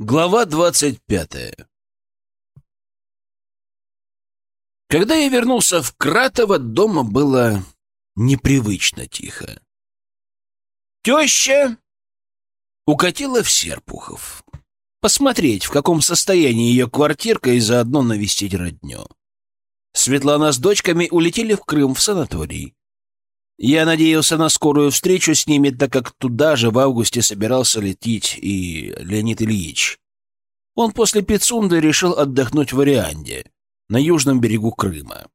Глава двадцать пятая Когда я вернулся в Кратово, дома было непривычно тихо. Теща укатила в Серпухов. Посмотреть, в каком состоянии ее квартирка, и заодно навестить родню. Светлана с дочками улетели в Крым в санаторий. Я надеялся на скорую встречу с ними, так как туда же в августе собирался лететь и Леонид Ильич. Он после Пицунды решил отдохнуть в Орианде, на южном берегу Крыма.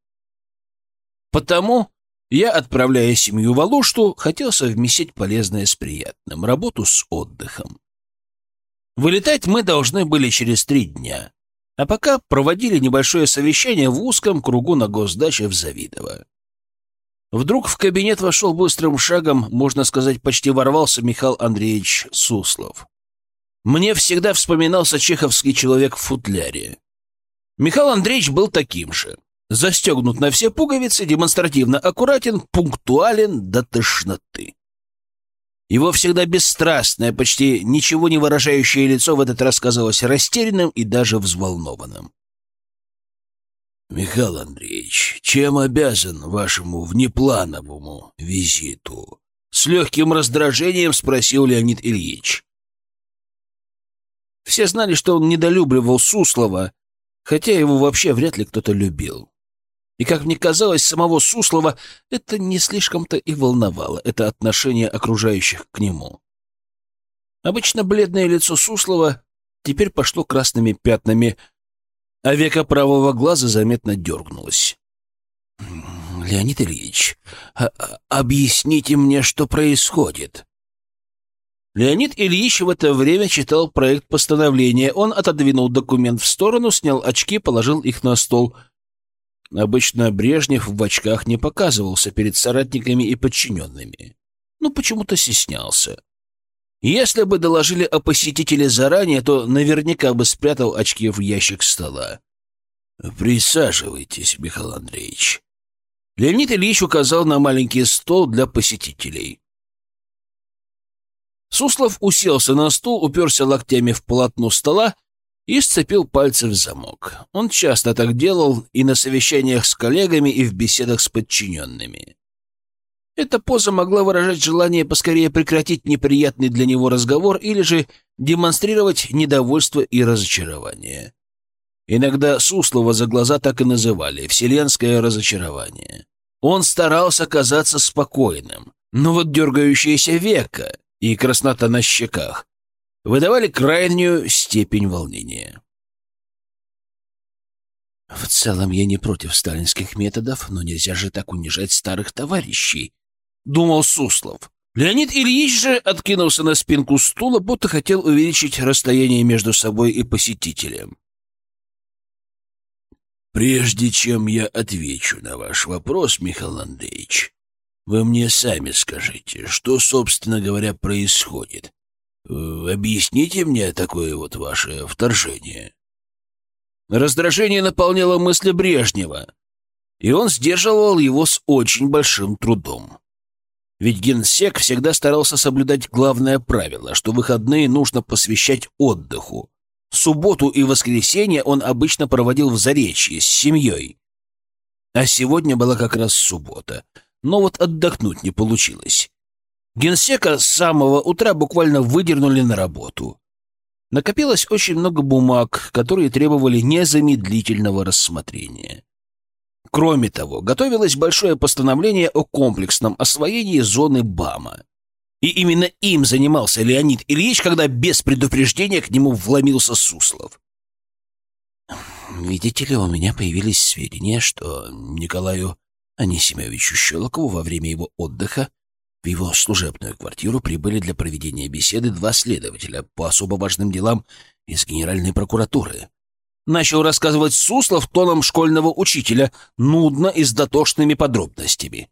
Потому я, отправляя семью в Алушту, хотел совместить полезное с приятным, работу с отдыхом. Вылетать мы должны были через три дня, а пока проводили небольшое совещание в узком кругу на госдаче в Завидово. Вдруг в кабинет вошел быстрым шагом, можно сказать, почти ворвался Михаил Андреевич Суслов. Мне всегда вспоминался чеховский человек в футляре. Михаил Андреевич был таким же. Застегнут на все пуговицы, демонстративно аккуратен, пунктуален до тошноты. Его всегда бесстрастное, почти ничего не выражающее лицо в этот раз казалось растерянным и даже взволнованным. «Михаил Андреевич, чем обязан вашему внеплановому визиту?» С легким раздражением спросил Леонид Ильич. Все знали, что он недолюбливал Суслова, хотя его вообще вряд ли кто-то любил. И, как мне казалось, самого Суслова это не слишком-то и волновало, это отношение окружающих к нему. Обычно бледное лицо Суслова теперь пошло красными пятнами — а века правого глаза заметно дергнулось. «Леонид Ильич, а объясните мне, что происходит?» Леонид Ильич в это время читал проект постановления. Он отодвинул документ в сторону, снял очки, положил их на стол. Обычно Брежнев в очках не показывался перед соратниками и подчиненными. Ну, почему-то стеснялся. Если бы доложили о посетителе заранее, то наверняка бы спрятал очки в ящик стола. «Присаживайтесь, Михаил Андреевич». Леонид Ильич указал на маленький стол для посетителей. Суслов уселся на стул, уперся локтями в полотно стола и сцепил пальцы в замок. Он часто так делал и на совещаниях с коллегами, и в беседах с подчиненными. Эта поза могла выражать желание поскорее прекратить неприятный для него разговор или же демонстрировать недовольство и разочарование. Иногда Суслова за глаза так и называли «вселенское разочарование». Он старался казаться спокойным, но вот дергающееся века и краснота на щеках выдавали крайнюю степень волнения. В целом я не против сталинских методов, но нельзя же так унижать старых товарищей, — думал Суслов. Леонид Ильич же откинулся на спинку стула, будто хотел увеличить расстояние между собой и посетителем. «Прежде чем я отвечу на ваш вопрос, Михаил Андреевич, вы мне сами скажите, что, собственно говоря, происходит. Э, объясните мне такое вот ваше вторжение». Раздражение наполняло мысли Брежнева, и он сдерживал его с очень большим трудом. Ведь генсек всегда старался соблюдать главное правило, что выходные нужно посвящать отдыху. Субботу и воскресенье он обычно проводил в Заречье с семьей. А сегодня была как раз суббота. Но вот отдохнуть не получилось. Генсека с самого утра буквально выдернули на работу. Накопилось очень много бумаг, которые требовали незамедлительного рассмотрения. Кроме того, готовилось большое постановление о комплексном освоении зоны БАМа. И именно им занимался Леонид Ильич, когда без предупреждения к нему вломился Суслов. «Видите ли, у меня появились сведения, что Николаю Анисимовичу Щелокову во время его отдыха в его служебную квартиру прибыли для проведения беседы два следователя по особо важным делам из Генеральной прокуратуры. Начал рассказывать Суслов тоном школьного учителя, нудно и с дотошными подробностями.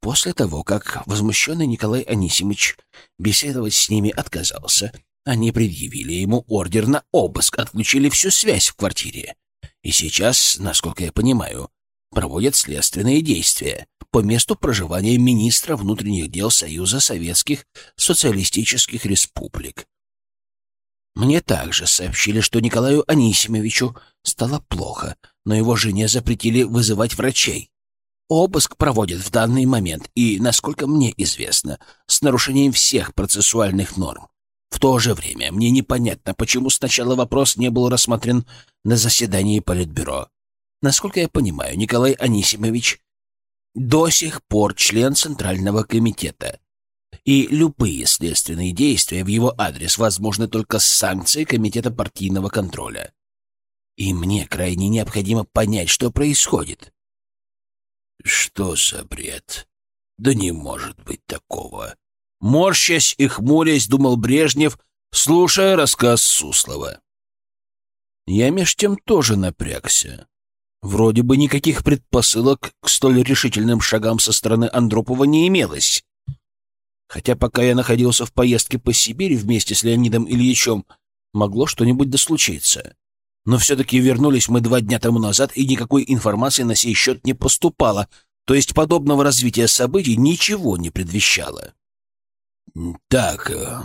После того, как возмущенный Николай Анисимович беседовать с ними отказался, они предъявили ему ордер на обыск, отключили всю связь в квартире. И сейчас, насколько я понимаю, проводят следственные действия по месту проживания министра внутренних дел Союза Советских Социалистических Республик. Мне также сообщили, что Николаю Анисимовичу стало плохо, но его жене запретили вызывать врачей. Обыск проводят в данный момент и, насколько мне известно, с нарушением всех процессуальных норм. В то же время мне непонятно, почему сначала вопрос не был рассмотрен на заседании Политбюро. Насколько я понимаю, Николай Анисимович до сих пор член Центрального комитета, и любые следственные действия в его адрес возможны только с санкцией Комитета партийного контроля. И мне крайне необходимо понять, что происходит. Что за бред? Да не может быть такого. Морщась и хмурясь, думал Брежнев, слушая рассказ Суслова. Я меж тем тоже напрягся. Вроде бы никаких предпосылок к столь решительным шагам со стороны Андропова не имелось. Хотя пока я находился в поездке по Сибири вместе с Леонидом Ильичем, могло что-нибудь дослучиться. Но все-таки вернулись мы два дня тому назад, и никакой информации на сей счет не поступало, то есть подобного развития событий ничего не предвещало. «Так, э,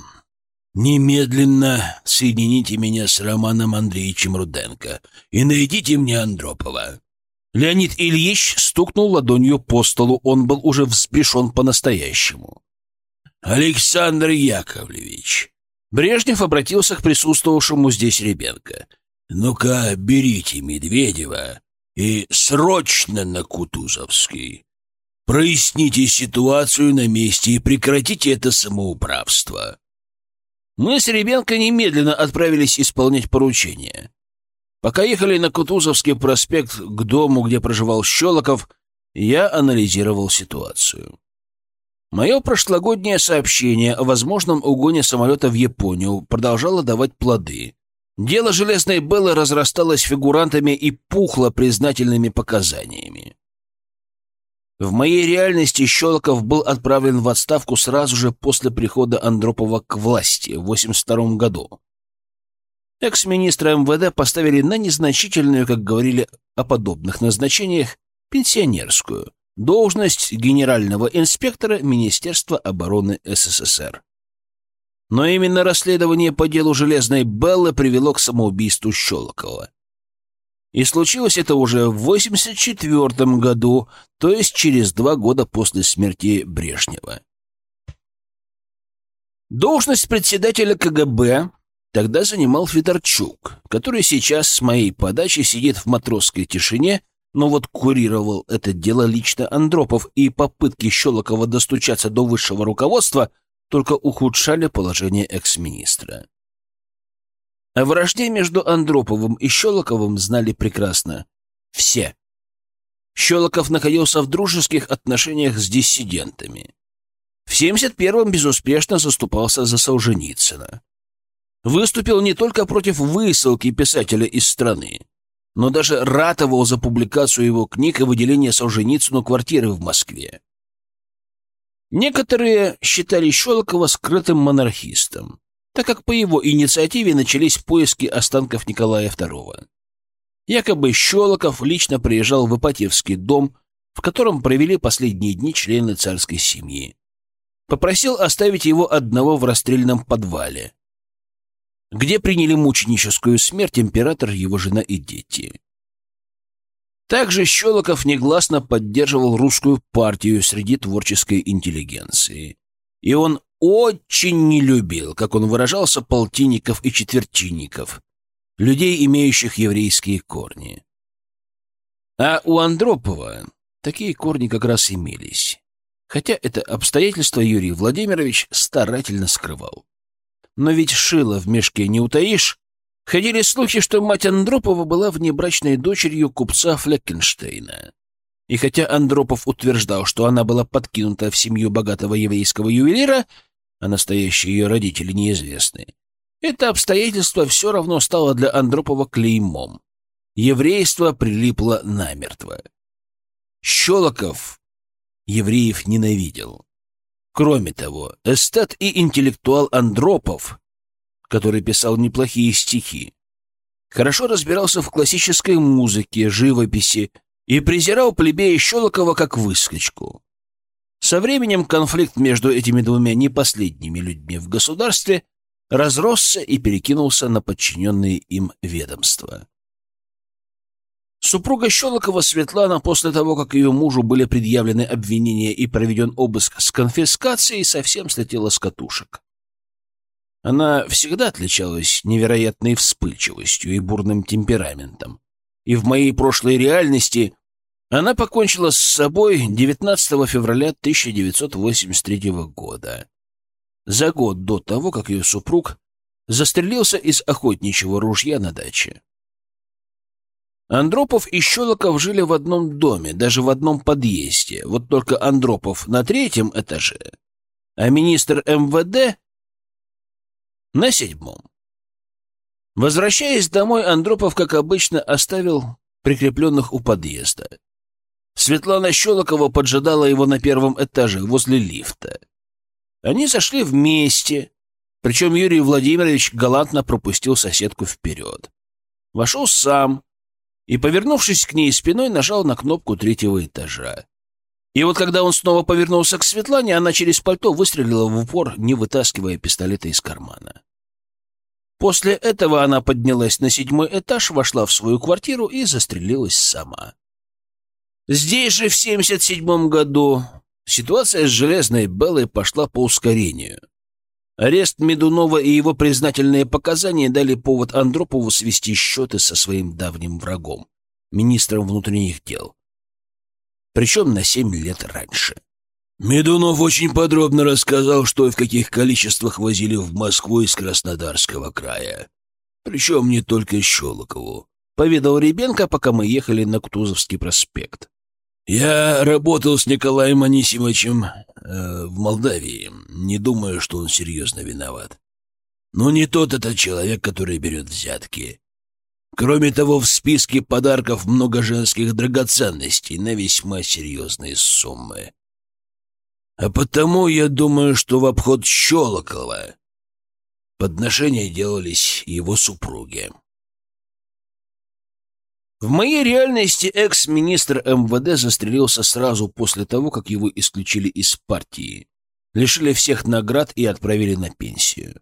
немедленно соедините меня с Романом Андреевичем Руденко и найдите мне Андропова». Леонид Ильич стукнул ладонью по столу, он был уже взбешен по-настоящему. Александр Яковлевич. Брежнев обратился к присутствовавшему здесь Ребенко. Ну-ка, берите Медведева и срочно на Кутузовский. Проясните ситуацию на месте и прекратите это самоуправство. Мы с Ребенко немедленно отправились исполнять поручение. Пока ехали на Кутузовский проспект к дому, где проживал Щелоков, я анализировал ситуацию. Мое прошлогоднее сообщение о возможном угоне самолета в Японию продолжало давать плоды. Дело Железной Беллы разрасталось фигурантами и пухло признательными показаниями. В моей реальности Щелоков был отправлен в отставку сразу же после прихода Андропова к власти в 1982 году. Экс-министра МВД поставили на незначительную, как говорили о подобных назначениях, пенсионерскую, должность генерального инспектора Министерства обороны СССР. Но именно расследование по делу Железной Беллы привело к самоубийству Щелокова. И случилось это уже в 1984 году, то есть через два года после смерти Брежнева. Должность председателя КГБ тогда занимал Федорчук, который сейчас с моей подачи сидит в матросской тишине но вот курировал это дело лично Андропов, и попытки Щелокова достучаться до высшего руководства только ухудшали положение экс-министра. О вражде между Андроповым и Щелоковым знали прекрасно все. Щелоков находился в дружеских отношениях с диссидентами. В 71-м безуспешно заступался за Солженицына. Выступил не только против высылки писателя из страны, но даже ратовал за публикацию его книг и выделение Солженицыну квартиры в Москве. Некоторые считали Щелокова скрытым монархистом, так как по его инициативе начались поиски останков Николая II. Якобы Щелоков лично приезжал в Ипатьевский дом, в котором провели последние дни члены царской семьи. Попросил оставить его одного в расстрельном подвале где приняли мученическую смерть император, его жена и дети. Также Щелоков негласно поддерживал русскую партию среди творческой интеллигенции. И он очень не любил, как он выражался, полтинников и четвертинников, людей, имеющих еврейские корни. А у Андропова такие корни как раз имелись. Хотя это обстоятельство Юрий Владимирович старательно скрывал. Но ведь шило в мешке не утаишь. Ходили слухи, что мать Андропова была внебрачной дочерью купца Флеккенштейна. И хотя Андропов утверждал, что она была подкинута в семью богатого еврейского ювелира, а настоящие ее родители неизвестны, это обстоятельство все равно стало для Андропова клеймом. Еврейство прилипло намертво. Щелоков евреев ненавидел. Кроме того, эстет и интеллектуал Андропов, который писал неплохие стихи, хорошо разбирался в классической музыке, живописи и презирал плебея Щелокова как выскочку. Со временем конфликт между этими двумя не последними людьми в государстве разросся и перекинулся на подчиненные им ведомства. Супруга Щелокова Светлана после того, как ее мужу были предъявлены обвинения и проведен обыск с конфискацией, совсем слетела с катушек. Она всегда отличалась невероятной вспыльчивостью и бурным темпераментом. И в моей прошлой реальности она покончила с собой 19 февраля 1983 года, за год до того, как ее супруг застрелился из охотничьего ружья на даче. Андропов и Щелоков жили в одном доме, даже в одном подъезде. Вот только Андропов на третьем этаже, а министр МВД на седьмом. Возвращаясь домой, Андропов, как обычно, оставил прикрепленных у подъезда. Светлана Щелокова поджидала его на первом этаже, возле лифта. Они зашли вместе, причем Юрий Владимирович галантно пропустил соседку вперед. Вошел сам, и, повернувшись к ней спиной, нажал на кнопку третьего этажа. И вот когда он снова повернулся к Светлане, она через пальто выстрелила в упор, не вытаскивая пистолета из кармана. После этого она поднялась на седьмой этаж, вошла в свою квартиру и застрелилась сама. Здесь же, в 77 году, ситуация с Железной Беллой пошла по ускорению. Арест Медунова и его признательные показания дали повод Андропову свести счеты со своим давним врагом, министром внутренних дел. Причем на семь лет раньше. Медунов очень подробно рассказал, что и в каких количествах возили в Москву из Краснодарского края. Причем не только Щелокову. Поведал Ребенко, пока мы ехали на Кутузовский проспект. Я работал с Николаем Анисимовичем э, в Молдавии. Не думаю, что он серьезно виноват. Но не тот это человек, который берет взятки. Кроме того, в списке подарков много женских драгоценностей на весьма серьезные суммы. А потому я думаю, что в обход Щелокова подношения делались его супруге. В моей реальности экс-министр МВД застрелился сразу после того, как его исключили из партии, лишили всех наград и отправили на пенсию.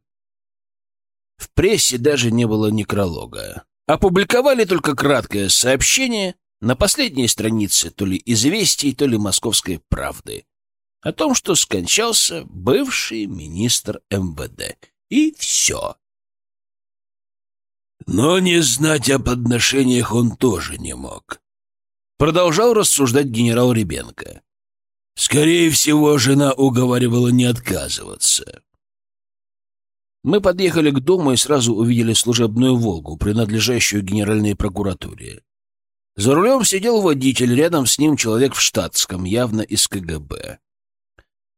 В прессе даже не было некролога. Опубликовали только краткое сообщение на последней странице то ли «Известий», то ли «Московской правды» о том, что скончался бывший министр МВД. И все. Но не знать о подношениях он тоже не мог. Продолжал рассуждать генерал Ребенко. Скорее всего, жена уговаривала не отказываться. Мы подъехали к дому и сразу увидели служебную «Волгу», принадлежащую Генеральной прокуратуре. За рулем сидел водитель, рядом с ним человек в штатском, явно из КГБ.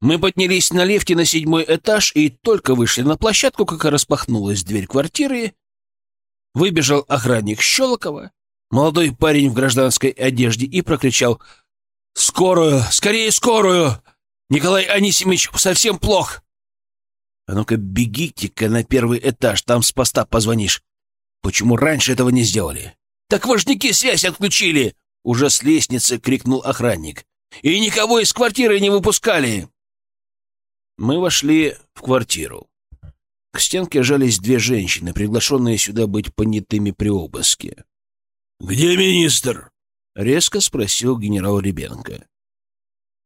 Мы поднялись на лифте на седьмой этаж и только вышли на площадку, как распахнулась дверь квартиры, Выбежал охранник Щелокова, молодой парень в гражданской одежде, и прокричал «Скорую! Скорее скорую! Николай Анисимович совсем плох!» «А ну-ка бегите-ка на первый этаж, там с поста позвонишь. Почему раньше этого не сделали?» «Так важники связь отключили!» Уже с лестницы крикнул охранник. «И никого из квартиры не выпускали!» Мы вошли в квартиру. К стенке жались две женщины, приглашенные сюда быть понятыми при обыске. «Где министр?» — резко спросил генерал Ребенко.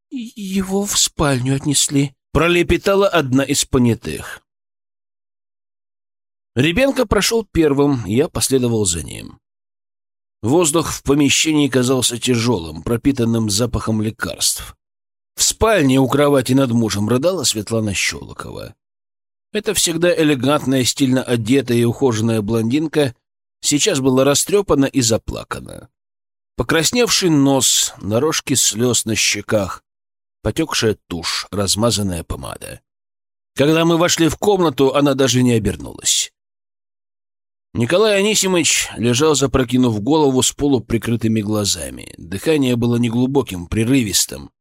«Его в спальню отнесли», — пролепетала одна из понятых. Ребенко прошел первым, я последовал за ним. Воздух в помещении казался тяжелым, пропитанным запахом лекарств. В спальне у кровати над мужем рыдала Светлана Щелокова. Эта всегда элегантная, стильно одетая и ухоженная блондинка сейчас была растрепана и заплакана. Покрасневший нос, дорожки слез на щеках, потекшая тушь, размазанная помада. Когда мы вошли в комнату, она даже не обернулась. Николай Анисимович лежал, запрокинув голову с полуприкрытыми глазами. Дыхание было неглубоким, прерывистым.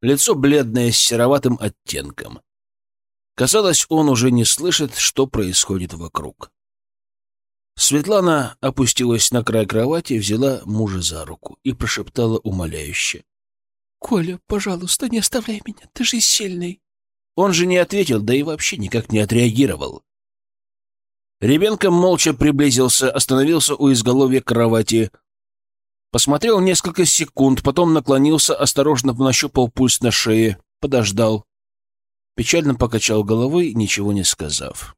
Лицо бледное, с сероватым оттенком. Казалось, он уже не слышит, что происходит вокруг. Светлана опустилась на край кровати, взяла мужа за руку и прошептала умоляюще. — Коля, пожалуйста, не оставляй меня, ты же сильный. Он же не ответил, да и вообще никак не отреагировал. Ребенка молча приблизился, остановился у изголовья кровати, посмотрел несколько секунд, потом наклонился, осторожно нащупал пульс на шее, подождал. Печально покачал головой, ничего не сказав.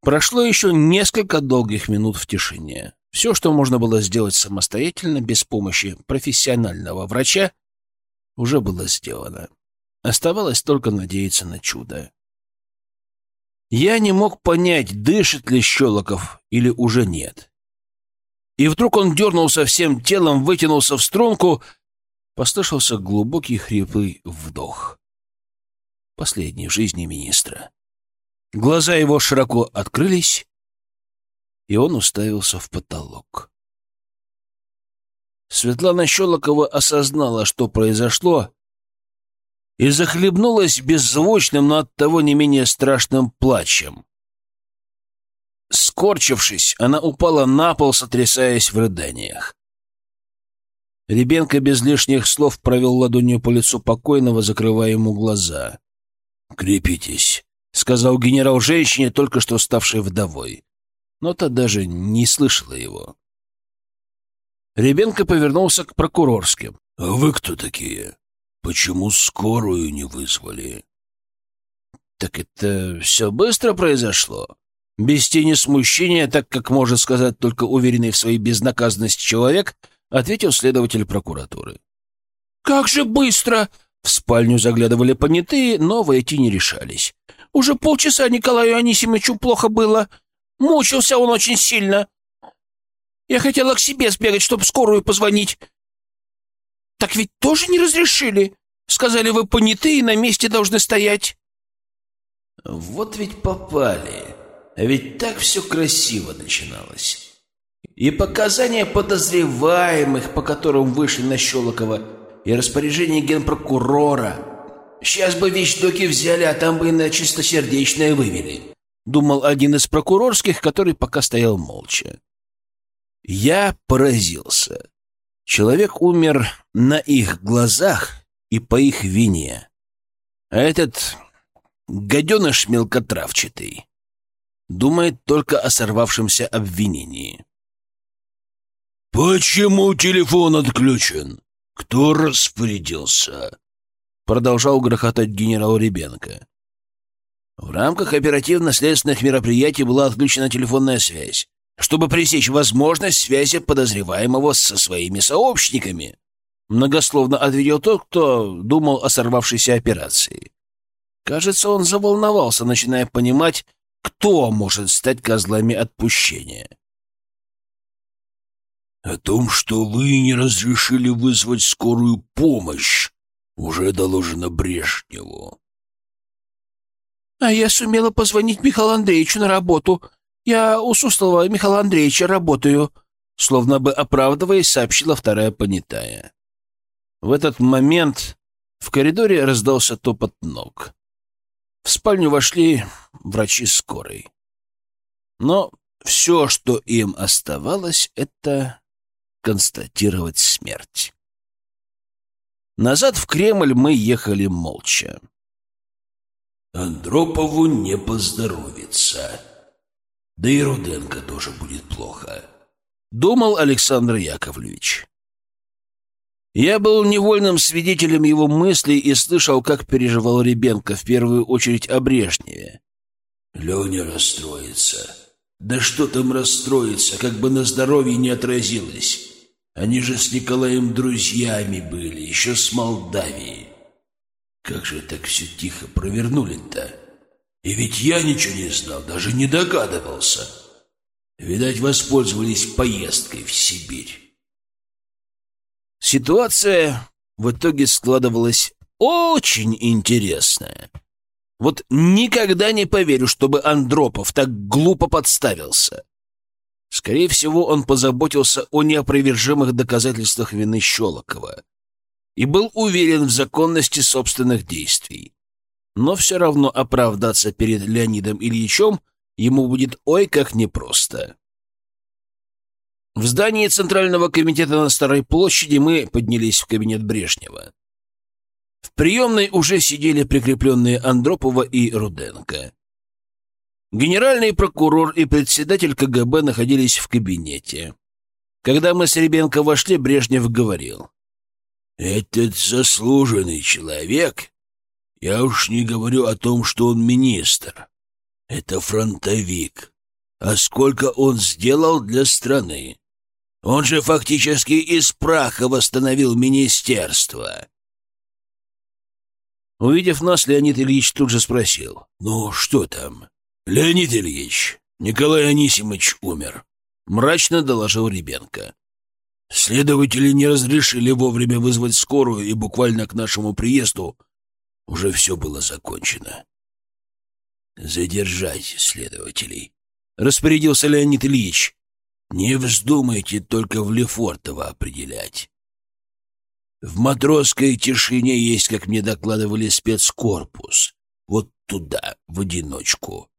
Прошло еще несколько долгих минут в тишине. Все, что можно было сделать самостоятельно, без помощи профессионального врача, уже было сделано. Оставалось только надеяться на чудо. Я не мог понять, дышит ли Щелоков или уже нет. И вдруг он дернулся всем телом, вытянулся в струнку, послышался глубокий хриплый вдох. Последний в жизни министра. Глаза его широко открылись, и он уставился в потолок. Светлана Щелокова осознала, что произошло, и захлебнулась беззвучным, но оттого не менее страшным плачем. Скорчившись, она упала на пол, сотрясаясь в рыданиях. Ребенка без лишних слов провел ладонью по лицу покойного, закрывая ему глаза. «Крепитесь», — сказал генерал женщине, только что ставшей вдовой. Но та даже не слышала его. Ребенка повернулся к прокурорским. «А вы кто такие? Почему скорую не вызвали?» «Так это все быстро произошло?» Без тени смущения, так как может сказать только уверенный в своей безнаказанности человек, ответил следователь прокуратуры. «Как же быстро!» В спальню заглядывали понятые, но войти не решались. «Уже полчаса Николаю Анисимовичу плохо было. Мучился он очень сильно. Я хотела к себе сбегать, чтобы скорую позвонить. Так ведь тоже не разрешили. Сказали, вы понятые и на месте должны стоять». «Вот ведь попали. Ведь так все красиво начиналось». И показания подозреваемых, по которым вышли на Щелокова, и распоряжение генпрокурора. Сейчас бы вещдоки взяли, а там бы и на чистосердечное вывели. Думал один из прокурорских, который пока стоял молча. Я поразился. Человек умер на их глазах и по их вине. А этот гаденыш мелкотравчатый думает только о сорвавшемся обвинении. «Почему телефон отключен? Кто распорядился?» Продолжал грохотать генерал Ребенко. В рамках оперативно-следственных мероприятий была отключена телефонная связь, чтобы пресечь возможность связи подозреваемого со своими сообщниками. Многословно ответил тот, кто думал о сорвавшейся операции. Кажется, он заволновался, начиная понимать, кто может стать козлами отпущения. О том, что вы не разрешили вызвать скорую помощь, уже доложено Брежневу. А я сумела позвонить Михаилу Андреевичу на работу. Я у Суслова Михаила Андреевича работаю, словно бы оправдываясь, сообщила вторая понятая. В этот момент в коридоре раздался топот ног. В спальню вошли врачи скорой. Но все, что им оставалось, это констатировать смерть. Назад в Кремль мы ехали молча. Андропову не поздоровится. Да и Руденко тоже будет плохо. Думал Александр Яковлевич. Я был невольным свидетелем его мыслей и слышал, как переживал Ребенко, в первую очередь о Брежневе. Леня расстроится. Да что там расстроиться, как бы на здоровье не отразилось. Они же с Николаем друзьями были, еще с Молдавии. Как же так все тихо провернули-то? И ведь я ничего не знал, даже не догадывался. Видать, воспользовались поездкой в Сибирь. Ситуация в итоге складывалась очень интересная. Вот никогда не поверю, чтобы Андропов так глупо подставился. Скорее всего, он позаботился о неопровержимых доказательствах вины Щелокова и был уверен в законности собственных действий. Но все равно оправдаться перед Леонидом Ильичем ему будет ой как непросто. В здании Центрального комитета на Старой площади мы поднялись в кабинет Брежнева. В приемной уже сидели прикрепленные Андропова и Руденко. Генеральный прокурор и председатель КГБ находились в кабинете. Когда мы с Ребенко вошли, Брежнев говорил. «Этот заслуженный человек, я уж не говорю о том, что он министр, это фронтовик. А сколько он сделал для страны? Он же фактически из праха восстановил министерство». Увидев нас, Леонид Ильич тут же спросил. «Ну, что там?» «Леонид Ильич, Николай Анисимович умер», — мрачно доложил Ребенко. «Следователи не разрешили вовремя вызвать скорую, и буквально к нашему приезду уже все было закончено». «Задержать следователей», — распорядился Леонид Ильич. «Не вздумайте только в Лефортово определять. В матросской тишине есть, как мне докладывали, спецкорпус. Вот туда, в одиночку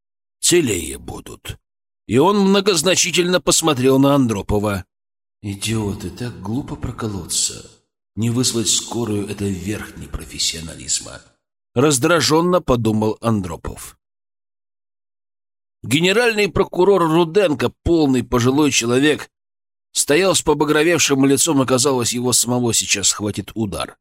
целее будут. И он многозначительно посмотрел на Андропова. «Идиоты, так глупо проколоться. Не вызвать скорую — это верх непрофессионализма». Раздраженно подумал Андропов. Генеральный прокурор Руденко, полный пожилой человек, стоял с побагровевшим лицом, и, казалось, его самого сейчас схватит удар.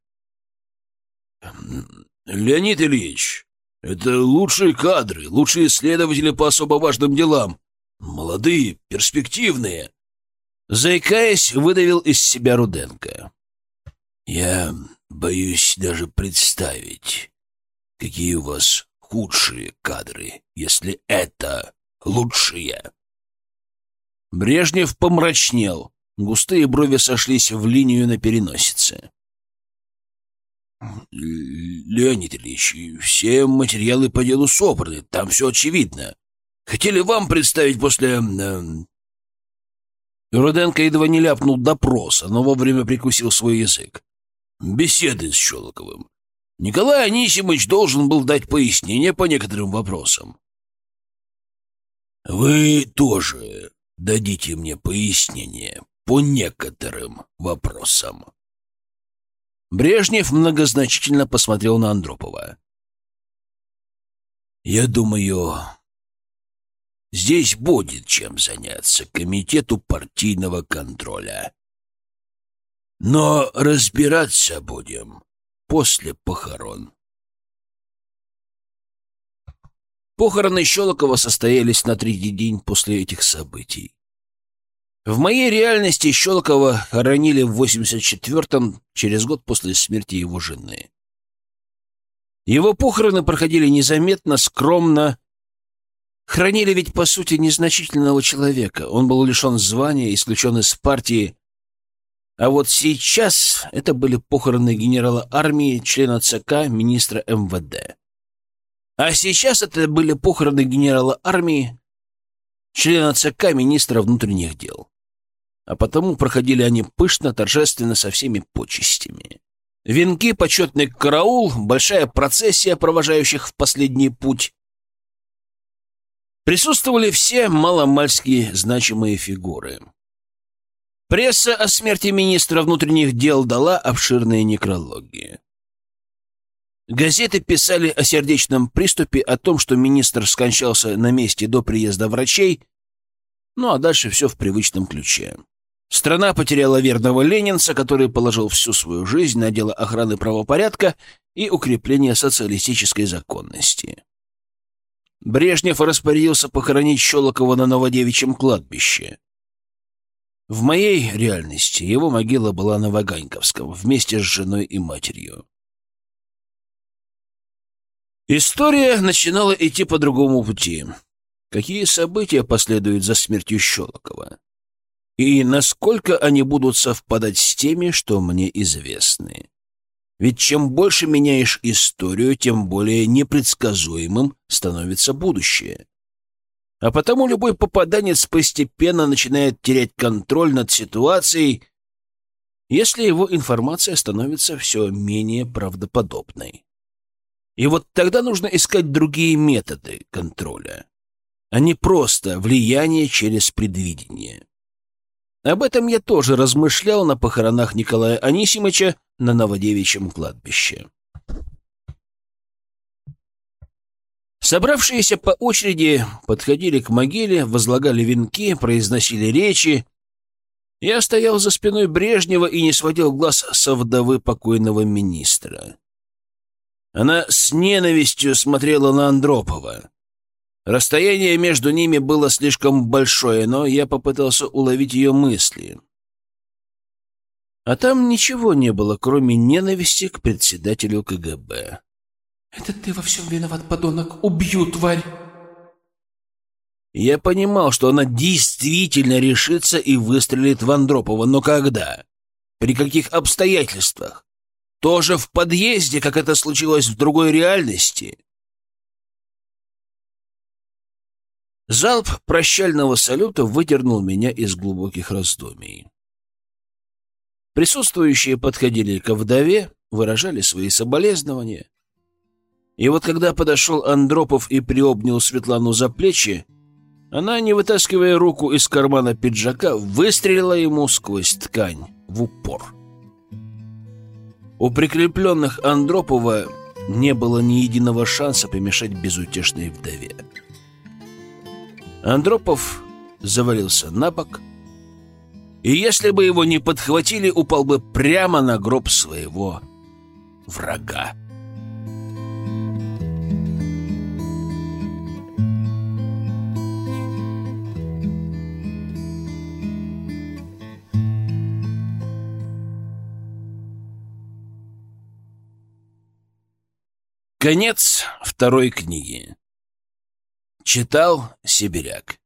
«Леонид Ильич, это лучшие кадры, лучшие исследователи по особо важным делам. Молодые, перспективные. Заикаясь, выдавил из себя Руденко. Я боюсь даже представить, какие у вас худшие кадры, если это лучшие. Брежнев помрачнел. Густые брови сошлись в линию на переносице. Леонид Ильич, все материалы по делу собраны, там все очевидно. Хотели вам представить после... Э... Руденко едва не ляпнул допроса, но вовремя прикусил свой язык. Беседы с Щелоковым. Николай Анисимович должен был дать пояснение по некоторым вопросам. Вы тоже дадите мне пояснение по некоторым вопросам. Брежнев многозначительно посмотрел на Андропова. «Я думаю, здесь будет чем заняться комитету партийного контроля. Но разбираться будем после похорон». Похороны Щелокова состоялись на третий день после этих событий. В моей реальности Щелокова хоронили в 84-м, через год после смерти его жены. Его похороны проходили незаметно, скромно. Хранили ведь, по сути, незначительного человека. Он был лишен звания, исключен из партии. А вот сейчас это были похороны генерала армии, члена ЦК, министра МВД. А сейчас это были похороны генерала армии, члена ЦК, министра внутренних дел а потому проходили они пышно, торжественно, со всеми почестями. Венки, почетный караул, большая процессия, провожающих в последний путь. Присутствовали все маломальские значимые фигуры. Пресса о смерти министра внутренних дел дала обширные некрологи. Газеты писали о сердечном приступе, о том, что министр скончался на месте до приезда врачей, ну а дальше все в привычном ключе. Страна потеряла верного ленинца, который положил всю свою жизнь на дело охраны правопорядка и укрепления социалистической законности. Брежнев распорядился похоронить Щелокова на Новодевичьем кладбище. В моей реальности его могила была на Ваганьковском вместе с женой и матерью. История начинала идти по другому пути. Какие события последуют за смертью Щелокова? И насколько они будут совпадать с теми, что мне известны. Ведь чем больше меняешь историю, тем более непредсказуемым становится будущее. А потому любой попаданец постепенно начинает терять контроль над ситуацией, если его информация становится все менее правдоподобной. И вот тогда нужно искать другие методы контроля, а не просто влияние через предвидение. Об этом я тоже размышлял на похоронах Николая Анисимыча на Новодевичьем кладбище. Собравшиеся по очереди подходили к могиле, возлагали венки, произносили речи. Я стоял за спиной Брежнева и не сводил глаз со вдовы покойного министра. Она с ненавистью смотрела на Андропова. Расстояние между ними было слишком большое, но я попытался уловить ее мысли. А там ничего не было, кроме ненависти к председателю КГБ. «Это ты во всем виноват, подонок! Убью, тварь!» Я понимал, что она действительно решится и выстрелит в Андропова, но когда? При каких обстоятельствах? Тоже в подъезде, как это случилось в другой реальности? Залп прощального салюта выдернул меня из глубоких раздумий. Присутствующие подходили ко вдове, выражали свои соболезнования. И вот когда подошел Андропов и приобнял Светлану за плечи, она, не вытаскивая руку из кармана пиджака, выстрелила ему сквозь ткань в упор. У прикрепленных Андропова не было ни единого шанса помешать безутешной вдове. Андропов завалился на бок, и если бы его не подхватили, упал бы прямо на гроб своего врага. Конец второй книги. Читал Сибиряк.